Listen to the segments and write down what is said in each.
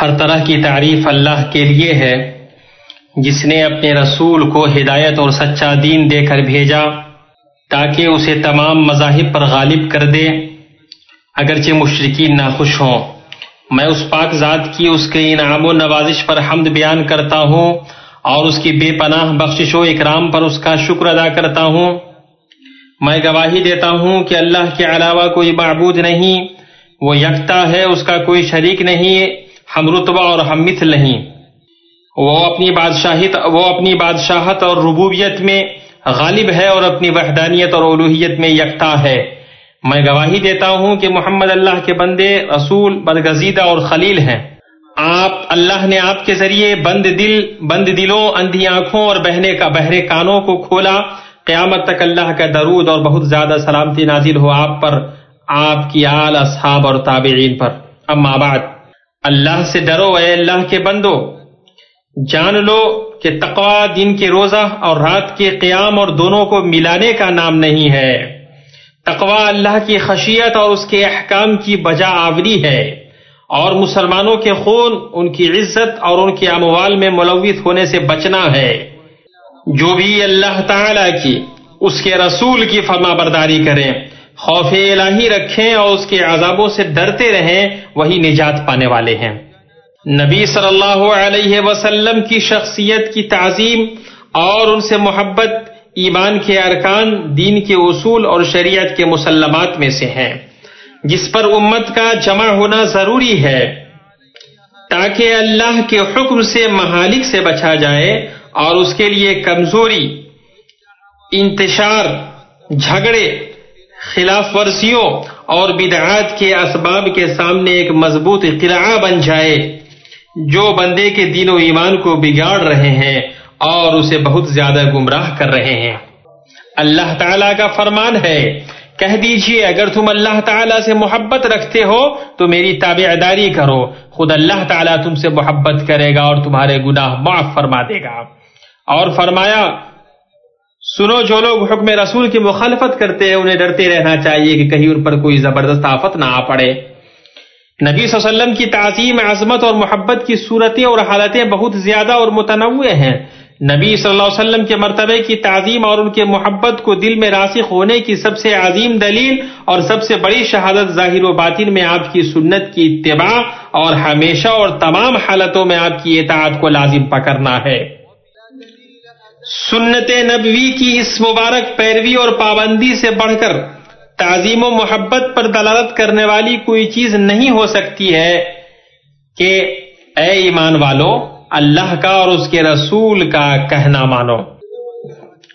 ہر طرح کی تعریف اللہ کے لیے ہے۔ جس نے اپنے رسول کو ہدایت اور سچا دین دے کر بھیجا تاکہ اسے تمام مذاہب پر غالب کر دے، اگرچہ مشرقین ناخوش ہوں۔ میں اس پاک ذات کی اس کے انعام و نوازش پر حمد بیان کرتا ہوں اور اس کی بے پناہ بخشش و اکرام پر اس کا شکر ادا کرتا ہوں۔ میں گواہی دیتا ہوں کہ اللہ کے علاوہ کوئی معبود نہیں، وہ یکتا ہے، اس کا کوئی شریک نہیں۔ ہم رتبہ اور ہم مثل نہیں وہ اپنی بادشاہت وہ اپنی بادشاہت اور ربوبیت میں غالب ہے اور اپنی وحدانیت اور الوحیت میں یکتا ہے۔ میں گواہی دیتا ہوں کہ محمد اللہ کے بندے رسول برگزیدہ اور خلیل ہیں۔ آپ اللہ نے آپ کے ذریعے بند دل بند دلوں، اندھی آنکھوں اور بہنے کا بہرے کانوں کو کھولا۔ قیامت تک اللہ کا درود اور بہت زیادہ سلامتی نازل ہو آپ پر، آپ کی آل اصحاب اور تابعین پر۔ اما بعد۔ اللہ سے ڈرو اے اللہ کے بندو۔ جان لو کہ تقوا دن کے روزہ اور رات کے قیام اور دونوں کو ملانے کا نام نہیں ہے۔ تقوا اللہ کی خشیت اور اس کے احکام کی بجا آوری ہے۔ اور مسلمانوں کے خون، ان کی عزت اور ان کے اموال میں ملوث ہونے سے بچنا ہے۔ جو بھی اللہ تعالی کی، اس کے رسول کی فرما برداری کریں۔ خوف الہی رکھیں اور اس کے عذابوں سے ڈرتے رہیں، وہی نجات پانے والے ہیں۔ نبی صلی اللہ علیہ وسلم کی شخصیت کی تعظیم اور ان سے محبت، ایمان کے ارکان دین کے اصول اور شریعت کے مسلمات میں سے ہیں۔ جس پر امت کا جمع ہونا ضروری ہے، تاکہ اللہ کے حکم سے محالک سے بچا جائے اور اس کے لیے کمزوری، انتشار، جھگڑے خلاف ورزیوں اور بدعات کے اسباب کے سامنے ایک مضبوط قلعہ بن جائے۔ جو بندے کے دین و ایمان کو بگاڑ رہے ہیں اور اسے بہت زیادہ گمراہ کر رہے ہیں۔ اللہ تعالیٰ کا فرمان ہے، کہہ دیجیے، اگر تم اللہ تعالیٰ سے محبت رکھتے ہو تو میری تابع داری کرو۔ خود اللہ تعالیٰ تم سے محبت کرے گا اور تمہارے گناہ معاف فرما دے گا۔ اور فرمایا سنو جو لوگ حکم رسول کی مخالفت کرتے ہیں، انہیں ڈرتے رہنا چاہیے کہ کہیں ان پر کوئی زبردست آفت نہ آ پڑے۔ نبی صلی اللہ علیہ وسلم کی تعظیم، عظمت اور محبت کی صورتیں اور حالتیں بہت زیادہ اور متنوع ہیں۔ نبی صلی اللہ علیہ وسلم کے مرتبے کی تعظیم اور ان کے محبت کو دل میں راسخ ہونے کی سب سے عظیم دلیل اور سب سے بڑی شہادت ظاہر و باطن میں آپ کی سنت کی اتباع اور ہمیشہ اور تمام حالتوں میں آپ کی اطاعت کو لازم پکڑنا ہے۔ سنت نبوی کی اس مبارک پیروی اور پابندی سے بڑھ کر تعظیم و محبت پر دلالت کرنے والی کوئی چیز نہیں ہو سکتی ہے کہ اے ایمان والو، اللہ کا اور اس کے رسول کا کہنا مانو۔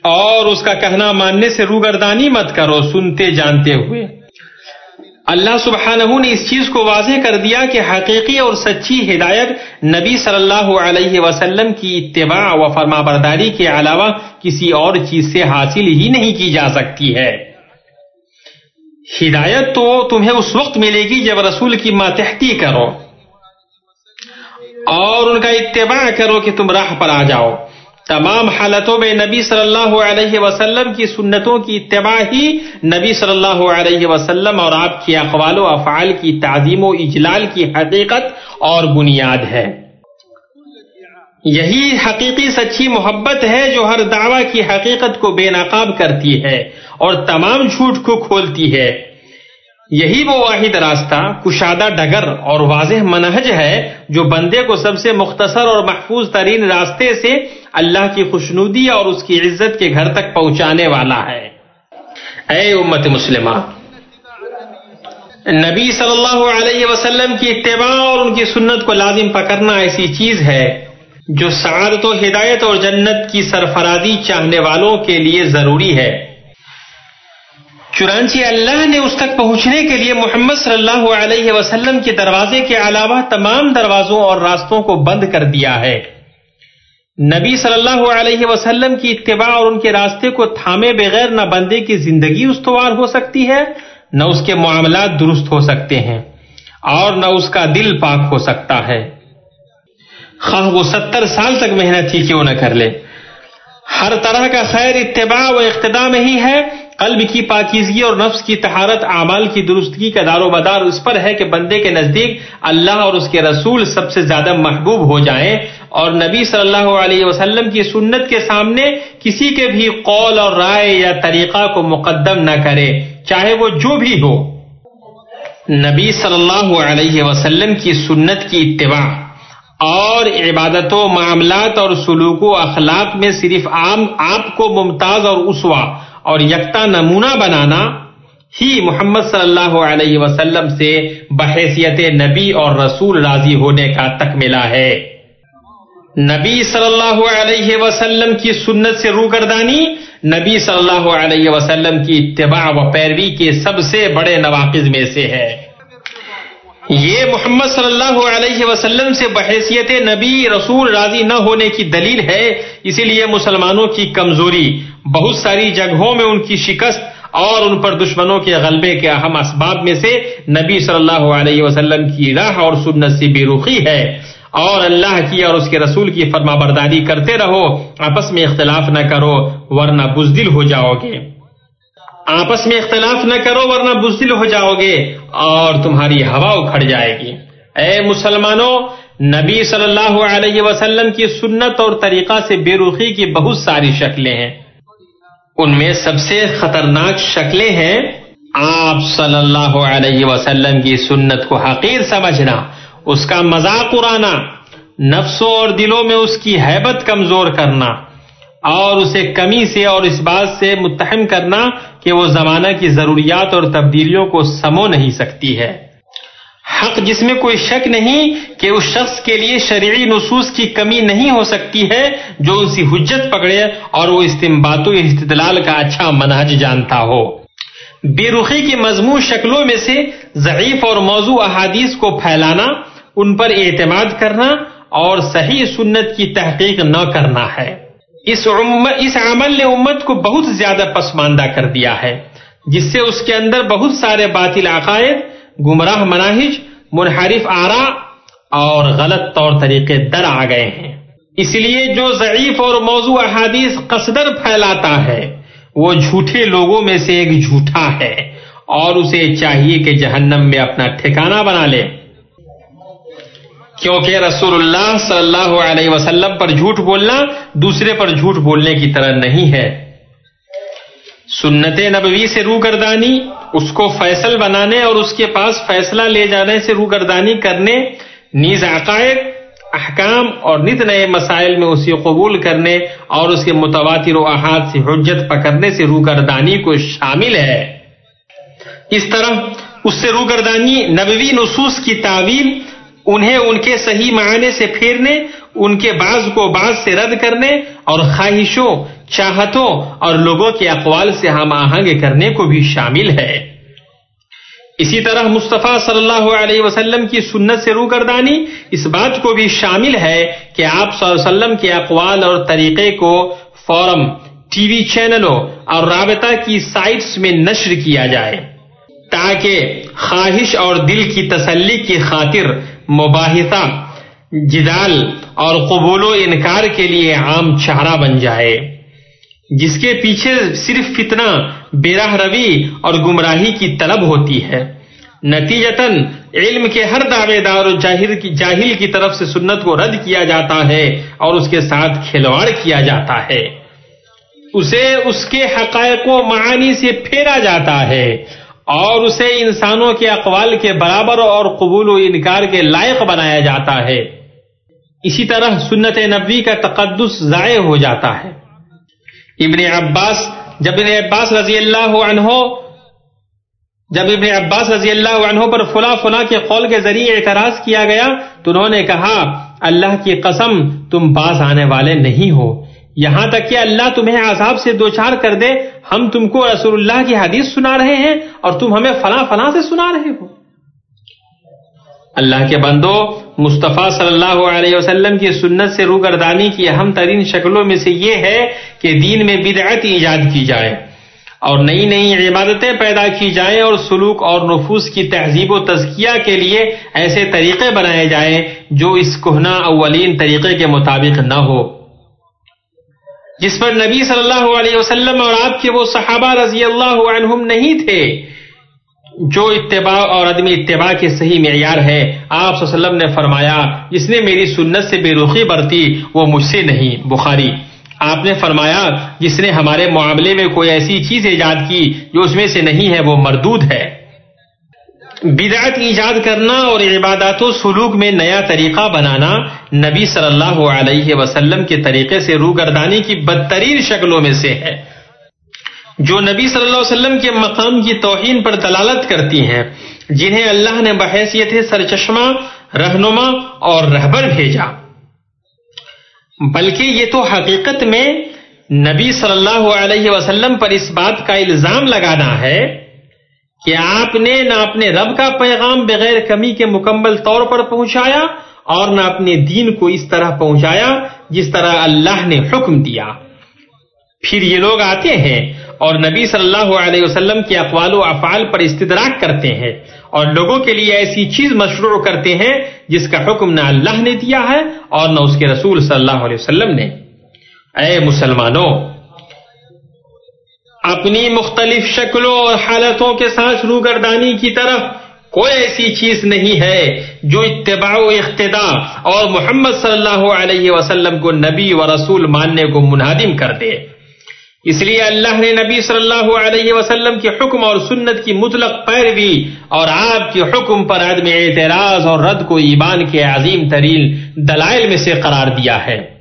اور اس کا کہنا ماننے سے روگردانی مت کرو، سنتے جانتے ہوئے۔ اللہ سبحانہ نے اس چیز کو واضح کر دیا کہ حقیقی اور سچی ہدایت نبی صلی اللہ علیہ وسلم کی اتباع و فرما برداری کے علاوہ کسی اور چیز سے حاصل ہی نہیں کی جا سکتی ہے۔ ہدایت تو تمہیں اس وقت ملے گی جب رسول کی ماتحتی کرو اور ان کا اتباع کرو کہ تم راہ پر آ جاؤ۔ تمام حالتوں میں نبی صلی اللہ علیہ وسلم کی سنتوں کی اتباع ہی نبی صلی اللہ علیہ وسلم اور آپ کی اقوال و افعال کی تعظیم و اجلال کی حقیقت اور بنیاد ہے۔ یہی حقیقی سچی محبت ہے جو ہر دعوی کی حقیقت کو بے نقاب کرتی ہے اور تمام جھوٹ کو کھولتی ہے۔ یہی وہ واحد راستہ، کشادہ ڈگر اور واضح منہج ہے جو بندے کو سب سے مختصر اور محفوظ ترین راستے سے اللہ کی خوشنودی اور اس کی عزت کے گھر تک پہنچانے والا ہے۔ اے امت مسلمہ، نبی صلی اللہ علیہ وسلم کی اتباع اور ان کی سنت کو لازم پکڑنا ایسی چیز ہے جو سعادت و ہدایت اور جنت کی سرفرازی چاہنے والوں کے لیے ضروری ہے۔ چنانچہ اللہ نے اس تک پہنچنے کے لیے محمد صلی اللہ علیہ وسلم کے دروازے کے علاوہ تمام دروازوں اور راستوں کو بند کر دیا ہے۔ نبی صلی اللہ علیہ وسلم کی اتباع اور ان کے راستے کو تھامے بغیر نہ بندے کی زندگی استوار ہو سکتی ہے، نہ اس کے معاملات درست ہو سکتے ہیں اور نہ اس کا دل پاک ہو سکتا ہے۔ خواہ وہ ستر سال تک محنت ہی کیوں نہ کر لے۔ ہر طرح کا خیر اتباع و اقتدا میں ہی ہے۔ قلب کی پاکیزگی اور نفس کی تہارت اعمال کی درستگی کا دار و مدار اس پر ہے کہ بندے کے نزدیک اللہ اور اس کے رسول سب سے زیادہ محبوب ہو جائیں۔ اور نبی صلی اللہ علیہ وسلم کی سنت کے سامنے کسی کے بھی قول اور رائے یا طریقہ کو مقدم نہ کرے، چاہے وہ جو بھی ہو۔ نبی صلی اللہ علیہ وسلم کی سنت کی اتباع۔ اور عبادت و معاملات اور سلوک و اخلاق میں صرف عام، آپ کو ممتاز اور اسوا اور یکتا نمونہ بنانا ہی محمد صلی اللہ علیہ وسلم سے بحیثیت نبی اور رسول راضی ہونے کا تکملہ ہے۔ نبی صلی اللہ علیہ وسلم کی سنت سے روگردانی، نبی صلی اللہ علیہ وسلم کی اتباع و پیروی کے سب سے بڑے نواقض میں سے ہے۔ یہ محمد صلی اللہ علیہ وسلم سے بحیثیت نبی رسول راضی نہ ہونے کی دلیل ہے، اسی لیے مسلمانوں کی کمزوری، بہت ساری جگہوں میں ان کی شکست اور ان پر دشمنوں کے غلبے کے اہم اسباب میں سے نبی صلی اللہ علیہ وسلم کی راہ اور سنت سے بے رخی ہے۔ اور اللہ کی اور اس کے رسول کی فرما برداری کرتے رہو، آپس میں اختلاف نہ کرو، ورنہ بزدل ہو جاؤ گے۔ آپس میں اختلاف نہ کرو ورنہ بزدل ہو جاؤ گے اور تمہاری ہوا اکھڑ جائے گی۔ اے مسلمانوں، نبی صلی اللہ علیہ وسلم کی سنت اور طریقہ سے بے رخی کی بہت ساری شکلیں ہیں۔ ان میں سب سے خطرناک شکلیں ہیں، آپ صلی اللہ علیہ وسلم کی سنت کو حقیر سمجھنا، اس کا مذاق اڑانا، نفسوں اور دلوں میں اس کی حیبت کمزور کرنا۔ اور اسے کمی سے اور اس بات سے متحم کرنا کہ وہ زمانہ کی ضروریات اور تبدیلیوں کو سمو نہیں سکتی ہے۔ حق جس میں کوئی شک نہیں کہ اس شخص کے لیے شرعی نصوص کی کمی نہیں ہو سکتی ہے، جو ان سی حجت پکڑے اور وہ استمبات و استدلال کا اچھا منہج جانتا ہو۔ بے رخی کی مضمون شکلوں میں سے ضعیف اور موضوع احادیث کو پھیلانا، ان پر اعتماد کرنا اور صحیح سنت کی تحقیق نہ کرنا ہے۔ اس اس عمل نے امت کو بہت زیادہ پسماندہ کر دیا ہے، جس سے اس کے اندر بہت سارے باطل عقائد، گمراہ مناہج، منحرف آرا اور غلط طور طریقے در آ گئے ہیں۔ اس لیے جو ضعیف اور موضوع احادیث قصدر پھیلاتا ہے، وہ جھوٹے لوگوں میں سے ایک جھوٹا ہے اور اسے چاہیے کہ جہنم میں اپنا ٹھکانہ بنا لے۔ کیونکہ رسول اللہ صلی اللہ علیہ وسلم پر جھوٹ بولنا دوسرے پر جھوٹ بولنے کی طرح نہیں ہے۔ سنت نبوی سے روگردانی، اس کو فیصل بنانے اور اس کے پاس فیصلہ لے جانے سے روگردانی کرنے، نیز عقائد، احکام اور نت نئے مسائل میں اسے قبول کرنے اور اس کے متواتر و احاد سے حجت پکڑنے سے روگردانی کو شامل ہے۔ اس طرح اس سے روگردانی نبوی نصوص کی تعویل انہیں ان کے صحیح معنی سے پھیرنے، ان کے بعض کو بعض سے رد کرنے اور خواہشوں، چاہتوں اور لوگوں کے اقوال سے ہم آہنگ کرنے کو بھی شامل ہے۔ اسی طرح مصطفیٰ صلی اللہ علیہ وسلم کی سنت سے روگردانی اس بات کو بھی شامل ہے کہ آپ صلی اللہ علیہ وسلم کے اقوال اور طریقے کو فورم، ٹی وی چینلوں اور رابطہ کی سائٹس میں نشر کیا جائے تاکہ خواہش اور دل کی تسلی کی خاطر مباحثہ، جدال اور قبول و انکار کے لیے عام چہرہ بن جائے۔ جس کے پیچھے صرف فتنہ بیراہ روی اور گمراہی کی طلب ہوتی ہے۔ نتیجتاً، علم کے ہر دعوے دار جاہل کی طرف سے سنت کو رد کیا جاتا ہے اور اس کے ساتھ کھلواڑ کیا جاتا ہے۔ اسے اس کے حقائق و معانی سے پھیرا جاتا ہے۔ اور اسے انسانوں کے اقوال کے برابر اور قبول و انکار کے لائق بنایا جاتا ہے۔ اسی طرح سنت نبوی کا تقدس ضائع ہو جاتا ہے۔ ابن عباس، جب ابن عباس رضی اللہ عنہ، جب ابن عباس رضی اللہ عنہ پر فلا فلا کے قول کے ذریعے اعتراض کیا گیا تو انہوں نے کہا، اللہ کی قسم، تم باز آنے والے نہیں ہو۔ یہاں تک کہ اللہ تمہیں عذاب سے دوچار کر دے، ہم تم کو رسول اللہ کی حدیث سنا رہے ہیں اور تم ہمیں فلاں فلاں سے سنا رہے ہو۔ اللہ کے بندو، مصطفیٰ صلی اللہ علیہ وسلم کی سنت سے روگردانی کی اہم ترین شکلوں میں سے یہ ہے کہ دین میں بدعت ایجاد کی جائے اور نئی نئی عبادتیں پیدا کی جائیں اور سلوک اور نفوس کی تہذیب و تزکیہ کے لیے ایسے طریقے بنائے جائیں جو اس کوہنا اولین طریقے کے مطابق نہ ہو۔ جس پر نبی صلی اللہ علیہ وسلم اور آپ کے وہ صحابہ رضی اللہ عنہم نہیں تھے، جو اتباع اور عدم اتباع کے صحیح معیار ہے، آپ وسلم نے فرمایا جس نے میری سنت سے بے رخی برتی، وہ مجھ سے نہیں۔ بخاری، آپ نے فرمایا، جس نے ہمارے معاملے میں کوئی ایسی چیز ایجاد کی جو اس میں سے نہیں ہے، وہ مردود ہے۔ بدعت ایجاد کرنا اور عبادات و سلوک میں نیا طریقہ بنانا نبی صلی اللہ علیہ وسلم کے طریقے سے روگردانی کی بدترین شکلوں میں سے ہے۔ جو نبی صلی اللہ علیہ وسلم کے مقام کی توہین پر دلالت کرتی ہیں، جنہیں اللہ نے بحیثیت سرچشمہ، رہنما اور رہبر بھیجا۔ بلکہ یہ تو حقیقت میں نبی صلی اللہ علیہ وسلم پر اس بات کا الزام لگانا ہے کہ آپ نے نہ اپنے رب کا پیغام بغیر کمی کے مکمل طور پر پہنچایا اور نہ اپنے دین کو اس طرح پہنچایا جس طرح اللہ نے حکم دیا۔ پھر یہ لوگ آتے ہیں اور نبی صلی اللہ علیہ وسلم کے اقوال و افعال پر استدراک کرتے ہیں اور لوگوں کے لیے ایسی چیز مشروع کرتے ہیں جس کا حکم نہ اللہ نے دیا ہے اور نہ اس کے رسول صلی اللہ علیہ وسلم نے۔ اے مسلمانوں اپنی مختلف شکلوں اور حالتوں کے ساتھ روگردانی کی طرف کوئی ایسی چیز نہیں ہے جو اتباع و اقتدا اور محمد صلی اللہ علیہ وسلم کو نبی و رسول ماننے کو منہدم کر دے۔ اس لیے اللہ نے نبی صلی اللہ علیہ وسلم کے حکم اور سنت کی مطلق پیروی اور آپ کے حکم پر عدم اعتراض اور رد کو ایمان کے عظیم ترین دلائل میں سے قرار دیا ہے۔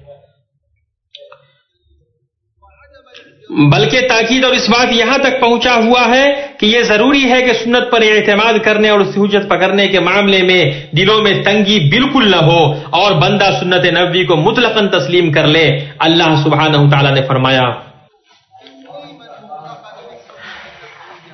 بلکہ تاکید اور اس بات یہاں تک پہنچا ہوا ہے کہ یہ ضروری ہے کہ سنت پر اعتماد کرنے اور حجت پکڑنے کے معاملے میں دلوں میں تنگی بالکل نہ ہو اور بندہ سنت نبی کو مطلق تسلیم کر لے۔ اللہ سبحانہ تعالیٰ نے فرمایا،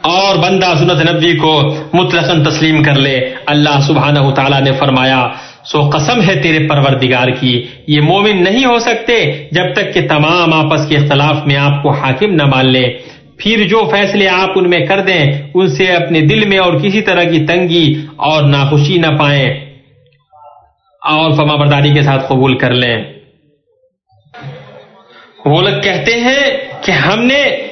اور بندہ سنت نبی کو مطلق تسلیم کر لے۔ اللہ سبحانہ تعالیٰ نے فرمایا سو قسم ہے تیرے پروردگار کی۔ یہ مومن نہیں ہو سکتے جب تک کہ تمام آپس کے اختلاف میں آپ کو حاکم نہ مان لے۔ پھر جو فیصلے آپ ان میں کر دیں، ان سے اپنے دل میں اور کسی طرح کی تنگی اور ناخوشی نہ پائیں۔ اور فما برداری کے ساتھ قبول کر لیں۔ وہ لوگ کہتے ہیں کہ ہم نے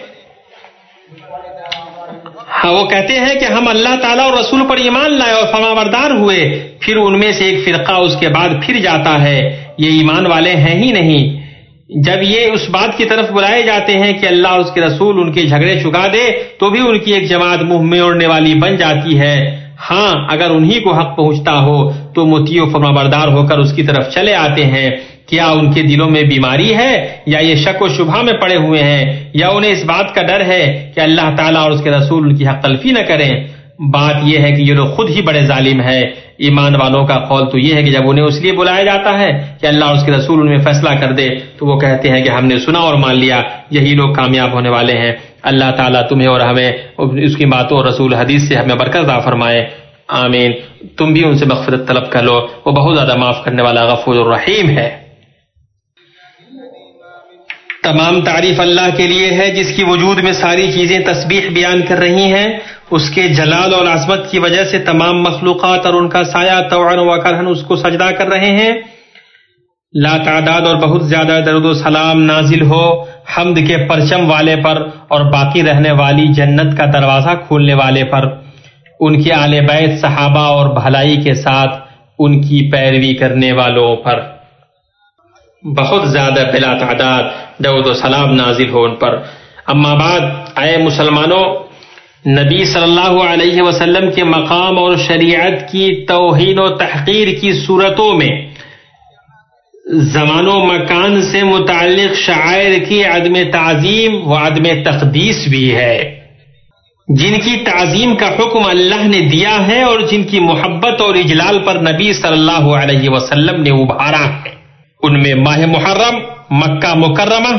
ہاں وہ کہتے ہیں کہ ہم اللہ تعالیٰ اور رسول پر ایمان لائے اور فماوردار ہوئے، پھر ان میں سے ایک فرقہ اس کے بعد پھر جاتا ہے۔ یہ ایمان والے ہیں ہی نہیں۔ جب یہ اس بات کی طرف بلائے جاتے ہیں کہ اللہ اور اس کے رسول ان کے جھگڑے چکا دے، تو بھی ان کی ایک جماعت منہ میں اڑنے والی بن جاتی ہے۔ ہاں اگر انہی کو حق پہنچتا ہو، تو متیو فرما بردار ہو کر اس کی طرف چلے آتے ہیں۔ کیا ان کے دلوں میں بیماری ہے یا یہ شک و شبہ میں پڑے ہوئے ہیں یا انہیں اس بات کا ڈر ہے کہ اللہ تعالیٰ اور اس کے رسول ان کی حق تلفی نہ کریں؟ بات یہ ہے کہ یہ لوگ خود ہی بڑے ظالم ہے ایمان والوں کا قول تو یہ ہے کہ جب انہیں اس لیے بلایا جاتا ہے کہ اللہ اور اس کے رسول ان میں فیصلہ کر دے، تو وہ کہتے ہیں کہ ہم نے سنا اور مان لیا، یہی لوگ کامیاب ہونے والے ہیں۔ اللہ تعالیٰ تمہیں اور ہمیں اس کی باتوں اور رسول حدیث سے ہمیں برکت فرمائے۔ آمین۔ تم بھی ان سے مغفرت طلب کر لو۔ وہ بہت زیادہ معاف کرنے والا غفور الرحیم ہے۔ تمام تعریف اللہ کے لیے ہے، جس کی وجود میں ساری چیزیں تسبیح بیان کر رہی ہیں، اس کے جلال اور عظمت کی وجہ سے تمام مخلوقات اور ان کا سایہ توڑ و کرہن، اس کو سجدہ کر رہے ہیں۔ لا تعداد اور بہت زیادہ درد و سلام نازل ہو حمد کے پرچم والے پر اور باقی رہنے والی جنت کا دروازہ کھولنے والے پر۔ ان کے آل بیت صحابہ اور بھلائی کے ساتھ ان کی پیروی کرنے والوں پر۔ بہت زیادہ بلا تعداد درود و سلام نازل ہو ان پر۔ اما بعد، اے مسلمانوں، نبی صلی اللہ علیہ وسلم کے مقام اور شریعت کی توہین و تحقیر کی صورتوں میں زمان و مکان سے متعلق شاعر کی عدم تعظیم و عدم تقدیس بھی ہے۔ جن کی تعظیم کا حکم اللہ نے دیا ہے اور جن کی محبت اور اجلال پر نبی صلی اللہ علیہ وسلم نے ابھارا ہے۔ ان میں ماہ محرم، مکہ مکرمہ،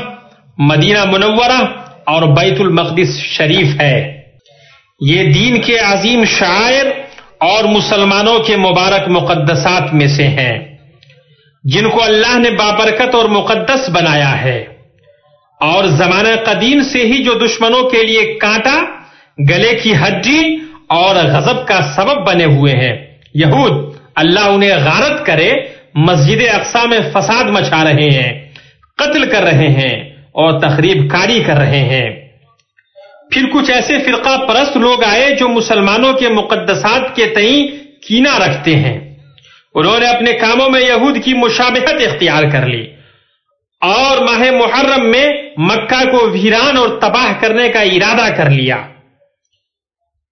مدینہ منورہ اور بیت المقدس شریف ہے۔ یہ دین کے عظیم شاعر اور مسلمانوں کے مبارک مقدسات میں سے ہیں، جن کو اللہ نے بابرکت اور مقدس بنایا ہے۔ اور زمانہ قدیم سے ہی جو دشمنوں کے لیے کانٹا، گلے کی ہڈی اور غضب کا سبب بنے ہوئے ہیں۔ یہود، اللہ انہیں غارت کرے مسجد اقسا میں فساد مچا رہے ہیں، قتل کر رہے ہیں اور تقریب کاری کر رہے ہیں۔ پھر کچھ ایسے فرقہ پرست لوگ آئے جو مسلمانوں کے مقدسات کے تئیں کینا رکھتے ہیں۔ انہوں نے اپنے کاموں میں یہود کی مشابہت اختیار کر لی۔ اور ماہ محرم میں مکہ کو ویران اور تباہ کرنے کا ارادہ کر لیا۔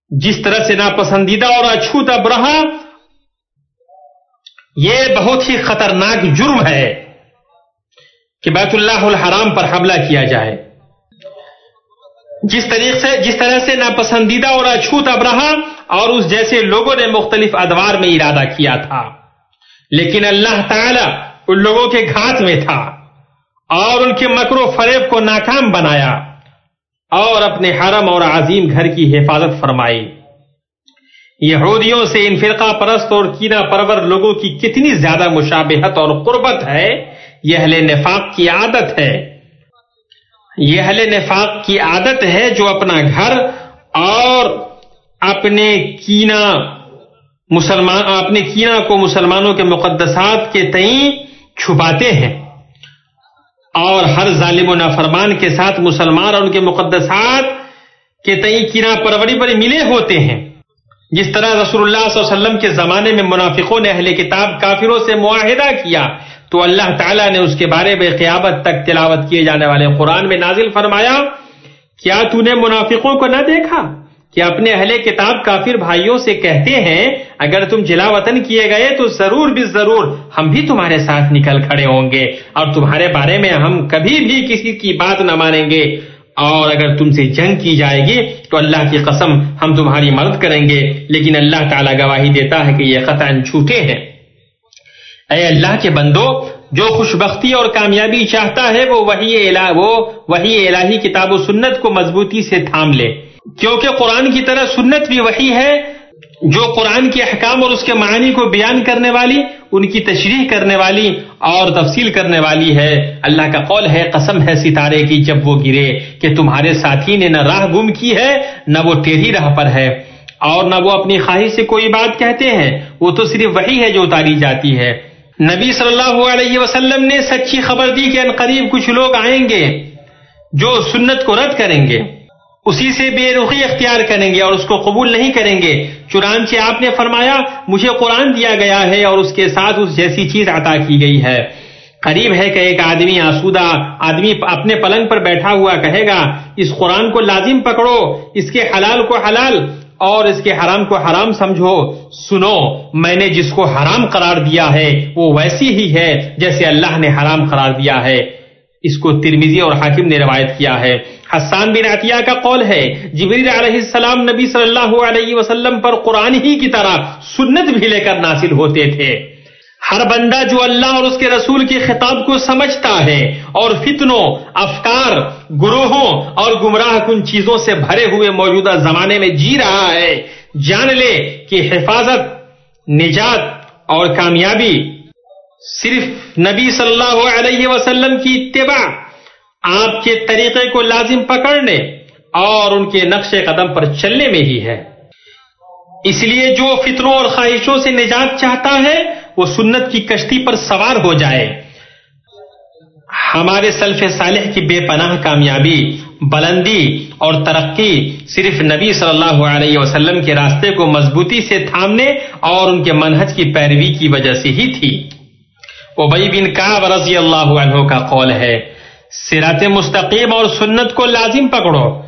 جس طرح سے ناپسندیدہ اور اچھوت اب رہا یہ بہت ہی خطرناک جرم ہے کہ بیت اللہ الحرام پر حملہ کیا جائے۔ جس طریقے سے، جس طرح سے ناپسندیدہ اور اچھوت اب رہا اور اس جیسے لوگوں نے مختلف ادوار میں ارادہ کیا تھا۔ لیکن اللہ تعالی ان لوگوں کے گھات میں تھا اور ان کے مکر و فریب کو ناکام بنایا اور اپنے حرم اور عظیم گھر کی حفاظت فرمائی۔ یہودیوں سے ان فرقہ پرست اور کینا پرور لوگوں کی کتنی زیادہ مشابہت اور قربت ہے، یہ اہل نفاق کی عادت ہے۔ یہ اہل نفاق کی عادت ہے جو اپنا گھر اور اپنے کینا مسلمان، اپنے کینا کو مسلمانوں کے مقدسات کے تئیں چھپاتے ہیں۔ اور ہر ظالم و نافرمان کے ساتھ مسلمان اور ان کے مقدسات کے تئیں کینا پروری پر ملے ہوتے ہیں۔ جس طرح رسول اللہ صلی اللہ علیہ وسلم کے زمانے میں منافقوں نے اہل کتاب کافروں سے معاہدہ کیا، تو اللہ تعالیٰ نے اس کے بارے میں قیامت تک تلاوت کیے جانے والے قرآن میں نازل فرمایا، کیا تو نے منافقوں کو نہ دیکھا؟ کہ اپنے اہل کتاب کافر بھائیوں سے کہتے ہیں، اگر تم جلا وطن کیے گئے تو ضرور بھی ضرور ہم بھی تمہارے ساتھ نکل کھڑے ہوں گے، اور تمہارے بارے میں ہم کبھی بھی کسی کی بات نہ مانیں گے۔ اور اگر تم سے جنگ کی جائے گی تو اللہ کی قسم ہم تمہاری مدد کریں گے، لیکن اللہ تعالیٰ گواہی دیتا ہے کہ یہ قطع جھوٹے ہیں۔ اے اللہ کے بندو، جو خوش بختی اور کامیابی چاہتا ہے، وہ وہی الہ، وہ وہی الہی کتاب و سنت کو مضبوطی سے تھام لے۔ کیونکہ قرآن کی طرح سنت بھی وہی ہے جو قرآن کے احکام اور اس کے معنی کو بیان کرنے والی، ان کی تشریح کرنے والی اور تفصیل کرنے والی ہے۔ اللہ کا قول ہے، قسم ہے ستارے کی، جب وہ گرے کہ تمہارے ساتھی نے نہ راہ گم کی ہے، نہ وہ ٹیڑھی راہ پر ہے۔ اور نہ وہ اپنی خواہش سے کوئی بات کہتے ہیں۔ وہ تو صرف وہی ہے جو اتاری جاتی ہے۔ نبی صلی اللہ علیہ وسلم نے سچی خبر دی کہ ان قریب کچھ لوگ آئیں گے جو سنت کو رد کریں گے۔ اسی سے بے رخی اختیار کریں گے اور اس کو قبول نہیں کریں گے۔ چنانچہ آپ نے فرمایا، مجھے قرآن دیا گیا ہے اور اس کے ساتھ اس جیسی چیز عطا کی گئی ہے۔ قریب ہے کہ ایک آدمی آسودہ آدمی اپنے پلنگ پر بیٹھا ہوا کہے گا، اس قرآن کو لازم پکڑو، اس کے حلال کو حلال اور اس کے حرام کو حرام سمجھو۔ سنو، میں نے جس کو حرام قرار دیا ہے، وہ ویسی ہی ہے جیسے اللہ نے حرام قرار دیا ہے۔ اس کو ترمیزی اور حاکم نے روایت کیا ہے۔ حسان بن عطیہ کا قول ہے، جبریل علیہ السلام نبی صلی اللہ علیہ وسلم پر قرآن ہی کی طرح سنت بھی لے کر ناصل ہوتے تھے۔ ہر بندہ جو اللہ اور اس کے رسول کے خطاب کو سمجھتا ہے اور فتنوں، افکار، گروہوں اور گمراہ کن چیزوں سے بھرے ہوئے موجودہ زمانے میں جی رہا ہے، جان لے کہ حفاظت، نجات اور کامیابی صرف نبی صلی اللہ علیہ وسلم کی اتباع آپ کے طریقے کو لازم پکڑنے اور ان کے نقش قدم پر چلنے میں ہی ہے۔ اس لیے جو فطروں اور خواہشوں سے نجات چاہتا ہے، وہ سنت کی کشتی پر سوار ہو جائے۔ ہمارے سلف صالح کی بے پناہ کامیابی، بلندی اور ترقی صرف نبی صلی اللہ علیہ وسلم کے راستے کو مضبوطی سے تھامنے اور ان کے منہج کی پیروی کی وجہ سے ہی تھی۔ ابئی بن کا رضی اللہ عنہ کا قول ہے سرات مستقیم اور سنت کو لازم پکڑو۔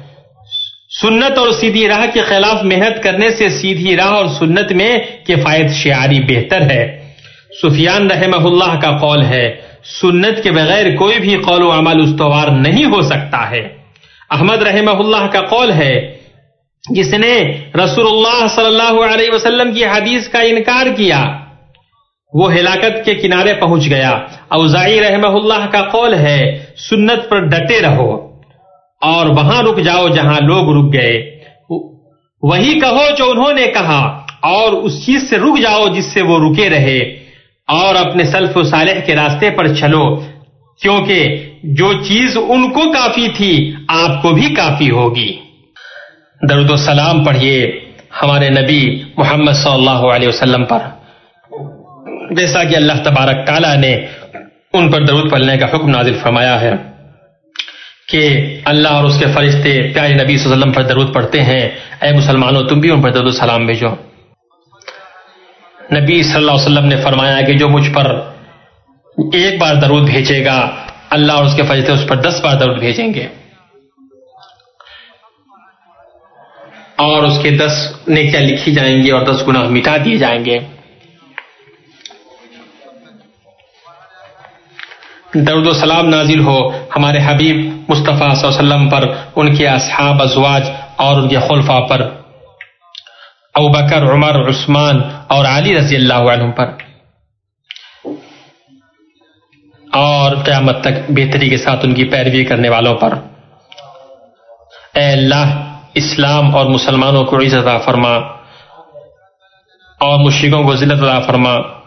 سنت اور سیدھی راہ کے خلاف محنت کرنے سے سیدھی راہ اور سنت میں کفایت شعاری بہتر ہے۔ سفیان رحمہ اللہ کا قول ہے، سنت کے بغیر کوئی بھی قول و عمل استوار نہیں ہو سکتا ہے۔ احمد رحمہ اللہ کا قول ہے، جس نے رسول اللہ صلی اللہ علیہ وسلم کی حدیث کا انکار کیا۔ وہ ہلاکت کے کنارے پہنچ گیا۔ اوزائی رحمہ اللہ کا قول ہے، سنت پر ڈٹے رہو اور وہاں رک جاؤ جہاں لوگ رک گئے۔ وہی کہو جو انہوں نے کہا اور اس چیز سے رک جاؤ جس سے وہ رکے رہے اور اپنے سلف و صالح کے راستے پر چلو، کیونکہ جو چیز ان کو کافی تھی، آپ کو بھی کافی ہوگی۔ درد و سلام پڑھیے ہمارے نبی محمد صلی اللہ علیہ وسلم پر۔ جیسا کہ اللہ تبارک تعالیٰ نے ان پر درود پڑھنے کا حکم نازل فرمایا ہے کہ اللہ اور اس کے فرشتے پیارے نبی صلی اللہ علیہ وسلم پر درود پڑھتے ہیں۔ اے مسلمانوں، تم بھی ان پر درود السلام بھیجو۔ نبی صلی اللہ علیہ وسلم نے فرمایا کہ جو مجھ پر ایک بار درود بھیجے گا، اللہ اور اس کے فرشتے اس پر دس بار درود بھیجیں گے۔ اور اس کے دس نیکیاں لکھی جائیں گی اور دس گناہ مٹا دیے جائیں گے۔ درود و سلام نازل ہو ہمارے حبیب مصطفیٰ صلی اللہ علیہ وسلم پر، ان کے اصحاب، ازواج اور ان کے خلفاء پر۔ ابو بکر، عمر، عثمان اور علی رضی اللہ عنہ پر۔ اور قیامت تک بہتری کے ساتھ ان کی پیروی کرنے والوں پر۔ اے اللہ، اسلام اور مسلمانوں کو عزت عطا فرما اور مشرقوں کو ذلت عطا فرما۔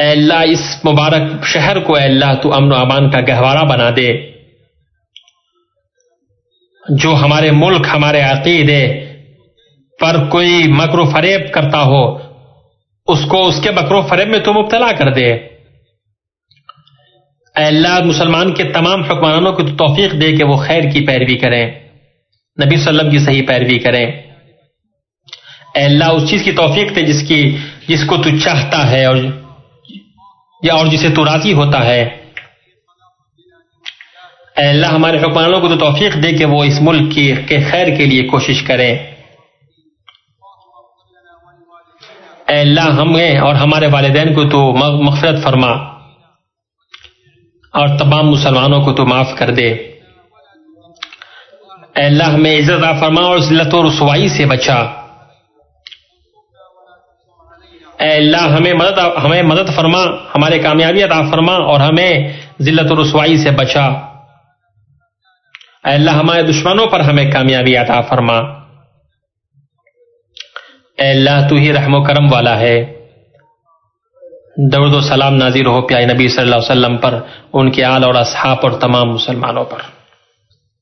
اے اللہ، اس مبارک شہر کو اے اللہ، تو امن و امان کا گہوارہ بنا دے۔ جو ہمارے ملک، ہمارے عقیدے پر کوئی مکر و فریب کرتا ہو، اس کو اس کے مکر و فریب میں تو مبتلا کر دے۔ اے اللہ، مسلمان کے تمام حکمرانوں کو تو توفیق دے کہ وہ خیر کی پیروی کریں۔ نبی صلی اللہ علیہ وسلم کی صحیح پیروی کریں۔ اے اللہ، اس چیز کی توفیق دے جس کی، جس کو تو چاہتا ہے اور یا اور جسے تو راضی ہوتا ہے۔ اے اللہ، ہمارے حکمرانوں کو تو توفیق دے کہ وہ اس ملک کی کے خیر کے لیے کوشش کریں اے اللہ، ہمیں اور ہمارے والدین کو تو مغفرت فرما اور تمام مسلمانوں کو تو معاف کر دے۔ اے اللہ، ہمیں عزت فرما اور ذلت و رسوائی سے بچا۔ اے اللہ، ہمیں مدد ہمیں مدد فرما، ہمارے کامیابی عطا فرما اور ہمیں ذلت و رسوائی سے بچا۔ اے اللہ، ہمارے دشمنوں پر ہمیں کامیابی عطا فرما۔ اے اللہ، تو ہی رحم و کرم والا ہے۔ درد و سلام نازر ہو پیائے نبی صلی اللہ علیہ وسلم پر، ان کے آل اور اصحاب اور تمام مسلمانوں پر۔